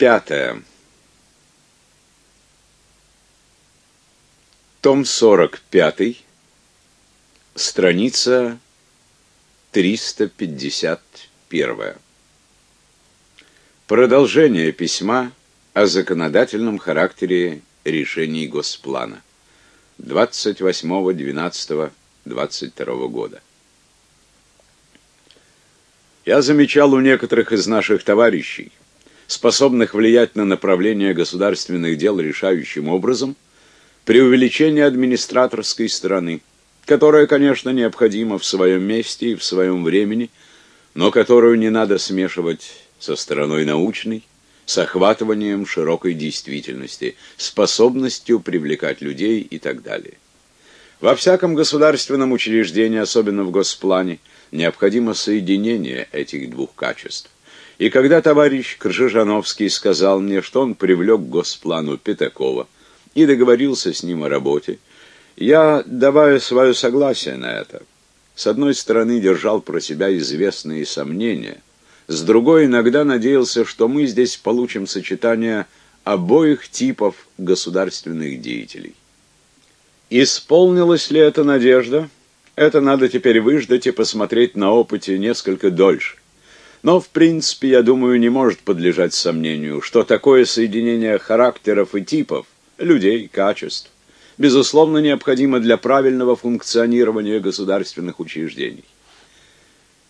пятая. Том 45, страница 351. Продолжение письма о законодательном характере решений Госплана. 28.12.22 года. Я замечал у некоторых из наших товарищей, способных влиять на направление государственных дел решающим образом, преувеличение администраторской стороны, которая, конечно, необходима в своем месте и в своем времени, но которую не надо смешивать со стороной научной, с охватыванием широкой действительности, способностью привлекать людей и так далее. Во всяком государственном учреждении, особенно в госплане, необходимо соединение этих двух качеств. И когда товарищ Кржижановский сказал мне, что он привлек госплану Пятакова и договорился с ним о работе, я, давая свое согласие на это, с одной стороны держал про себя известные сомнения, с другой иногда надеялся, что мы здесь получим сочетание обоих типов государственных деятелей. Исполнилась ли эта надежда? Это надо теперь выждать и посмотреть на опыте несколько дольше. Но, в принципе, я думаю, не может подлежать сомнению, что такое соединение характеров и типов, людей, качеств, безусловно, необходимо для правильного функционирования государственных учреждений.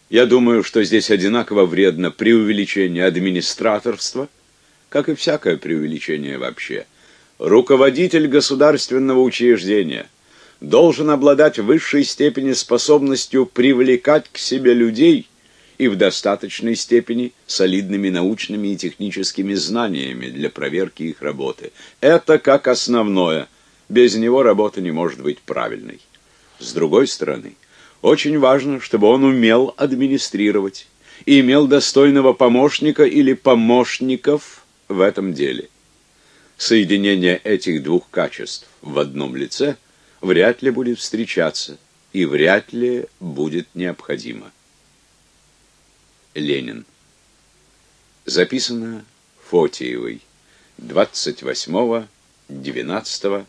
Я думаю, что здесь одинаково вредно преувеличение администраторства, как и всякое преувеличение вообще – руководитель государственного учреждения должен обладать высшей степени способностью привлекать к себе людей и в достаточной степени солидными научными и техническими знаниями для проверки их работы. Это как основное. Без него работа не может быть правильной. С другой стороны, очень важно, чтобы он умел администрировать и имел достойного помощника или помощников в этом деле соединение этих двух качеств в одном лице вряд ли будет встречаться и вряд ли будет необходимо. Ленин. Записано Фотиевой 28 12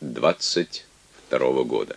22 года.